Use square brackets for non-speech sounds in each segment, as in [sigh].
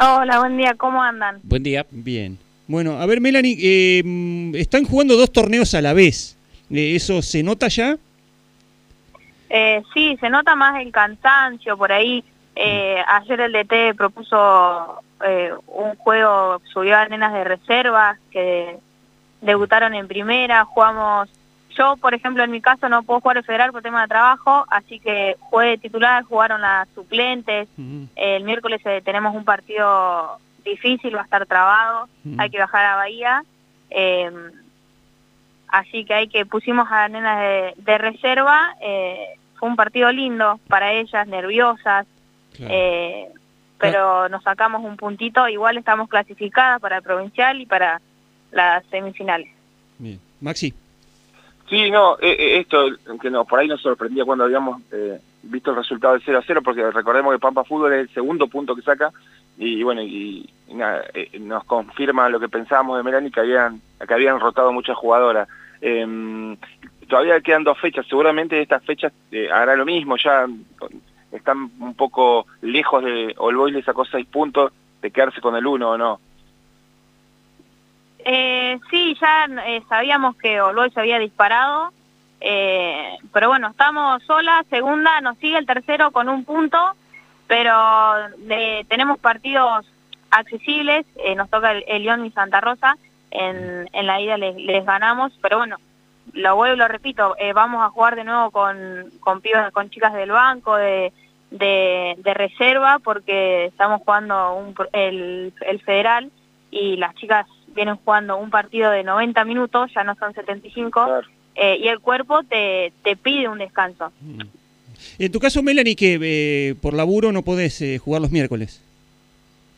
Hola, buen día, ¿cómo andan? Buen día. Bien. Bueno, a ver, Melanie, eh, mm, están jugando dos torneos a la vez. Eh, ¿Eso se nota ya? Eh, sí, se nota más el cansancio por ahí. Eh, ayer el DT propuso eh, un juego, subió a nenas de reserva que debutaron en primera, jugamos... Yo, por ejemplo, en mi caso no puedo jugar el federal por tema de trabajo, así que jugué de titular, jugaron las suplentes. El miércoles eh, tenemos un partido difícil, va a estar trabado, hay que bajar a Bahía. eh, así que hay que pusimos a las nenas de, de reserva. eh, fue un partido lindo para ellas, nerviosas, Claro. eh, pero nos sacamos un puntito. Igual estamos clasificadas para el provincial y para las semifinales. Bien. Maxi. Sí, no, eh, eh, esto que no, por ahí nos sorprendía cuando habíamos eh, visto el resultado de 0 a 0, porque recordemos que Pampa Fútbol es el segundo punto que saca, y, bueno, y, nada, eh, nos confirma lo que pensábamos de Melanie, que habían, que habían rotado muchas jugadoras. Eh, todavía quedan dos fechas, seguramente estas fechas hará lo mismo, ya están un poco lejos de, All Boys le sacó seis puntos, de quedarse con el uno o no. Eh, sí, ya eh, sabíamos que Olboy se había disparado, eh, pero bueno, estamos solas, segunda, nos sigue el tercero con un punto, pero tenemos partidos accesibles, eh, nos toca el, el León y Santa Rosa, en, la ida les, ganamos, pero bueno, lo vuelvo lo repito, vamos a jugar de nuevo con, con, pibas- con chicas del banco, de, reserva, porque estamos jugando un el, el federal y las chicas vienen jugando un partido de 90 minutos, ya no son 75, Claro. eh, y el cuerpo te, te pide un descanso. Mm. En tu caso, Melanie, que eh, por laburo no podés eh, jugar los miércoles.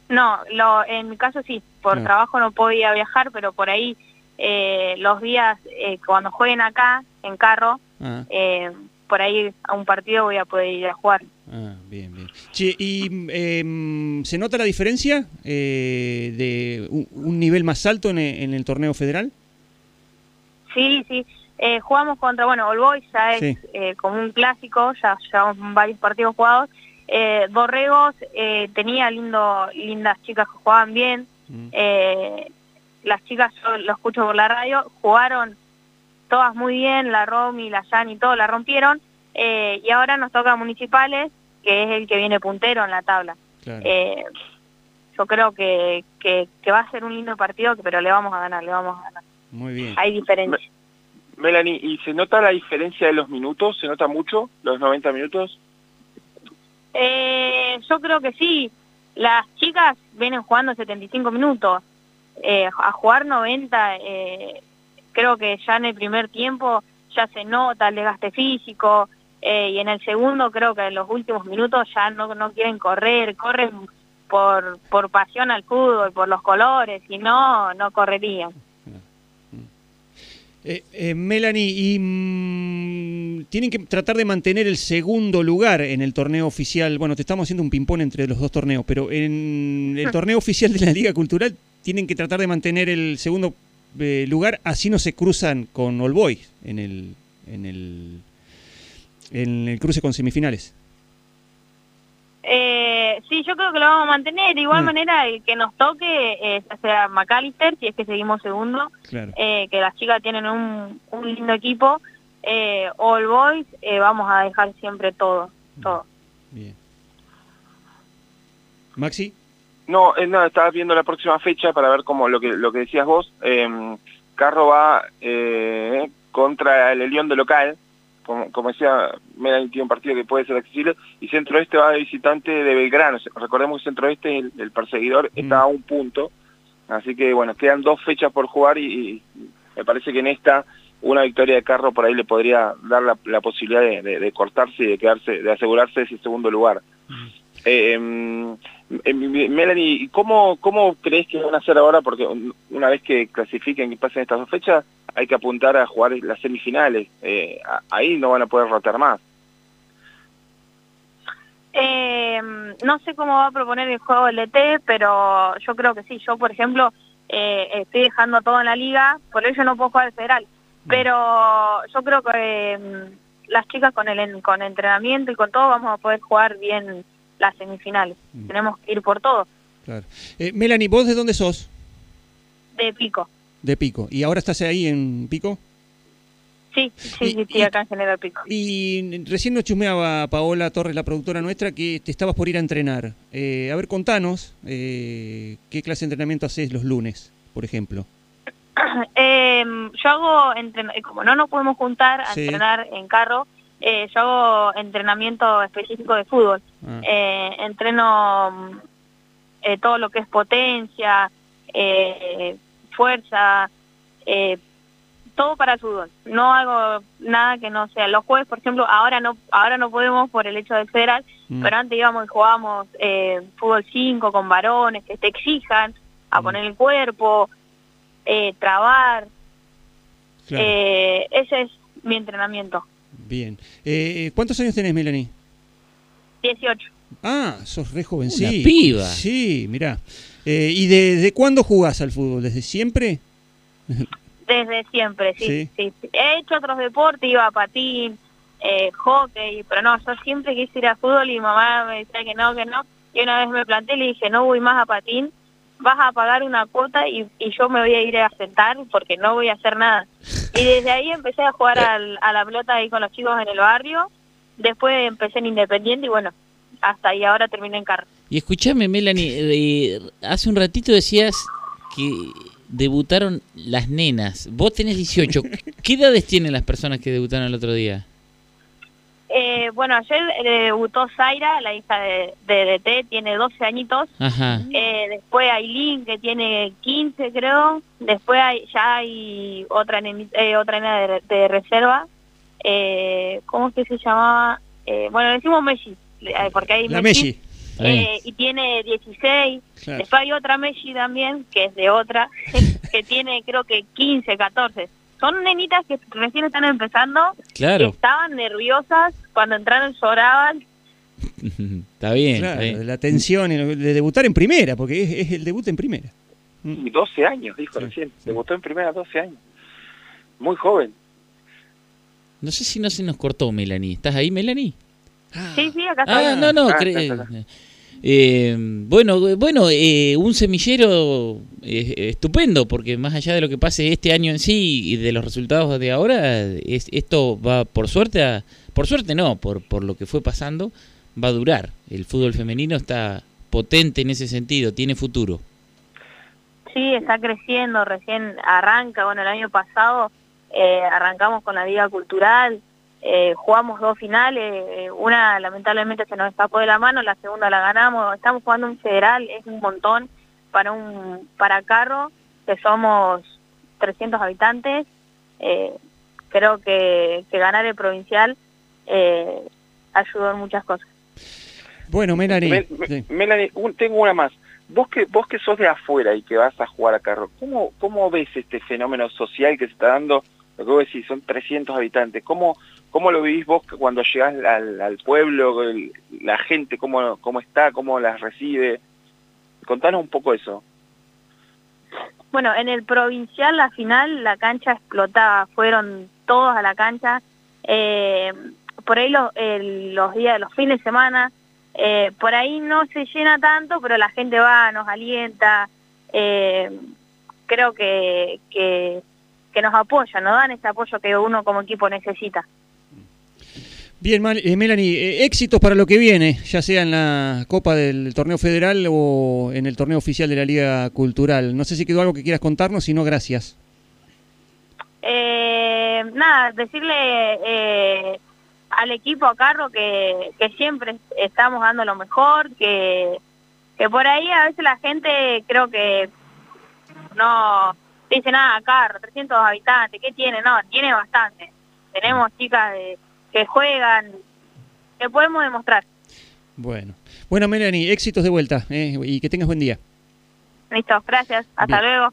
No, lo, en mi caso sí, por Ah. trabajo no podía viajar, pero por ahí eh, los días eh, cuando jueguen acá en carro, Ah, eh, por ahí a un partido voy a poder ir a jugar. ah, bien, bien. Che, ¿y em, se nota la diferencia eh, de un, un nivel más alto en en el torneo federal? Sí, sí. Eh, jugamos contra, bueno, All Boys ya es Sí. eh, como un clásico, ya llevamos varios partidos jugados. Eh, Borregos eh, tenía lindo, lindas chicas que jugaban bien. Mm. Eh, las chicas, yo lo escucho por la radio, jugaron todas muy bien, la Romy, la Jan y todo, la rompieron. Eh, y ahora nos toca Municipales, que es el que viene puntero en la tabla. Claro. Eh, yo creo que, que, que va a ser un lindo partido, pero le vamos a ganar, le vamos a ganar. Muy bien. Hay diferencia. Melanie, ¿y se nota la diferencia de los minutos? ¿Se nota mucho los 90 minutos? Eh, yo creo que sí. Las chicas vienen jugando 75 minutos. Eh, a jugar 90, eh, creo que ya en el primer tiempo ya se nota el desgaste físico. eh, y en el segundo creo que en los últimos minutos ya no, no quieren correr, corren por, por pasión al fútbol, por los colores, si no, no correrían. Eh, eh, Melanie, y mm, tienen que tratar de mantener el segundo lugar en el torneo oficial. Bueno, te estamos haciendo un ping-pong entre los dos torneos, pero en el [laughs] torneo oficial de la Liga Cultural tienen que tratar de mantener el segundo eh, lugar, así no se cruzan con All Boys en el, en el, en el cruce con semifinales. Eh, sí, yo creo que lo vamos a mantener. De igual Mm. manera, el que nos toque, eh, sea McAllister, si es que seguimos segundo, Claro. eh, que las chicas tienen un, un lindo equipo, eh, All Boys, vamos a dejar siempre todo, todo. Bien. Maxi. No, eh, no, estaba viendo la próxima fecha para ver cómo lo que lo que decías vos. Eh, Carro va eh, contra el León de local, como, como decía, Melanie tiene un partido que puede ser accesible, y Centro Oeste va de visitante de Belgrano. Recordemos que Centro Oeste, el, el perseguidor, está Mm. a un punto, así que bueno, quedan dos fechas por jugar y, y me parece que en esta una victoria de Carro por ahí le podría dar la, la posibilidad de, de- de cortarse y de quedarse, de asegurarse ese segundo lugar. Eh, em, em, Melanie, ¿y ¿cómo, ¿cómo crees que van a hacer ahora? Porque un- una vez que clasifiquen y pasen estas dos fechas, hay que apuntar a jugar las semifinales. Eh, ahí no van a poder rotar más. Eh, no sé cómo va a proponer el juego el DT, pero yo creo que sí. Yo, por ejemplo, eh, estoy dejando todo en la liga, por ello no puedo jugar el federal. Pero yo creo que eh, las chicas con el en- con entrenamiento y con todo vamos a poder jugar bien las semifinales. Mm. Tenemos que ir por todo. Claro. Eh, Melanie, ¿vos de dónde sos? De Pico. De Pico. ¿Y ahora estás ahí en Pico? Sí, sí, Y- sí, estoy acá en General Pico. Y recién nos chusmeaba Paola Torres, la productora nuestra, que te estabas por ir a entrenar. Eh, a ver, contanos, eh, ¿qué clase de entrenamiento haces los lunes, por ejemplo? [clears throat] Eh, yo hago, eh, como no nos podemos juntar a Sí. entrenar en carro, eh, yo hago entrenamiento específico de fútbol. Ah, Eh, entreno mm, eh, todo lo que es potencia, eh, fuerza, eh, todo para fútbol. No hago nada que no sea. Los jueves, por ejemplo, ahora no ahora no podemos por el hecho del federal, mm, pero antes íbamos y jugábamos eh, fútbol 5 con varones que te exijan a Mm. poner el cuerpo, eh, trabar. claro, Eh, ese es mi entrenamiento. bien. Eh, ¿Cuántos años tenés, Melanie? 18. Ah, sos re jovencita. Una piba. Sí, mirá. Eh, ¿Y de, de cuándo jugás al fútbol? ¿Desde siempre? Desde siempre, sí, Sí. sí. sí. He hecho otros deportes, iba a patín, eh, hockey, pero no, yo siempre quise ir a fútbol y mi mamá me decía que no, que no. Y una vez me planté y le dije, no voy más a patín, vas a pagar una cuota y, y yo me voy a ir a sentar porque no voy a hacer nada. Y desde ahí empecé a jugar al- a la pelota ahí con los chicos en el barrio, después empecé en Independiente y bueno, hasta ahí ahora terminé en carro. Y escúchame, Melanie, eh, hace un ratito decías que debutaron las nenas. Vos tenés 18. [laughs] ¿Qué edades tienen las personas que debutaron el otro día? Eh, bueno, ayer eh, debutó Zaira, la hija de, de DT, tiene 12 añitos. Ajá. Eh, después Aileen, que tiene 15, creo. Después hay, ya hay otra eh, otra nena de, de reserva. Eh, ¿Cómo es que se llamaba? Eh, bueno, decimos Messi, eh, porque hay La Messi. Está eh, y tiene 16. Claro. Después hay otra Messi también, que es de otra, [laughs] que tiene creo que 15, 14. Son nenitas que recién están empezando. Claro. Estaban nerviosas, cuando entraron lloraban. [laughs] Está bien. está Claro, bien. la tensión y lo- de debutar en primera, porque es, es el debut en primera. Y 12 años, dijo Sí, recién. sí. Debutó en primera a 12 años. Muy joven. No sé si no se nos cortó, Melanie. ¿Estás ahí, Melanie? Sí, sí, acá está. Ah, no, no. Ah, eh, bueno, bueno, eh, un semillero eh, estupendo, porque más allá de lo que pase este año en sí y de los resultados de ahora, es, esto va por suerte, a, por suerte no, por, por lo que fue pasando, va a durar. El fútbol femenino está potente en ese sentido, tiene futuro. Sí, está creciendo, recién arranca. Bueno, el año pasado eh, arrancamos con la Liga Cultural, eh, jugamos dos finales, eh, una lamentablemente se nos escapó de la mano, la segunda la ganamos. Estamos jugando un federal, es un montón para un para Carro, que somos 300 habitantes. Eh, creo que, que ganar el provincial eh, ayudó en muchas cosas. Bueno, Melanie. Me- me- sí. Melanie, un- tengo una más. Vos que vos que sos de afuera y que vas a jugar a carro, ¿cómo, ¿cómo ves este fenómeno social que se está dando? Lo que vos decís, son 300 habitantes. ¿Cómo, cómo lo vivís vos cuando llegás al, pueblo, la gente, cómo, cómo está, cómo las recibe? Contanos un poco eso. Bueno, en el provincial, la final, la cancha explotaba, fueron todos a la cancha. Eh, por ahí los, los días, los fines de semana, eh, por ahí no se llena tanto, pero la gente va, nos alienta. eh, creo que, que nos apoya, nos dan ese apoyo que uno como equipo necesita. Bien, eh, Melanie, eh, éxitos para lo que viene, ya sea en la Copa del Torneo Federal o en el torneo oficial de la Liga Cultural. No sé si quedó algo que quieras contarnos, si no, gracias. Eh, nada, decirle eh, al equipo a Carro que, que siempre estamos dando lo mejor, que, que por ahí a veces la gente creo que no dice nada, Carro, 300 habitantes, ¿qué tiene? No, tiene bastante. Tenemos chicas de- que juegan, que podemos demostrar. Bueno, bueno Melanie, éxitos de vuelta eh, y que tengas buen día. Listo, gracias, hasta Bien. luego.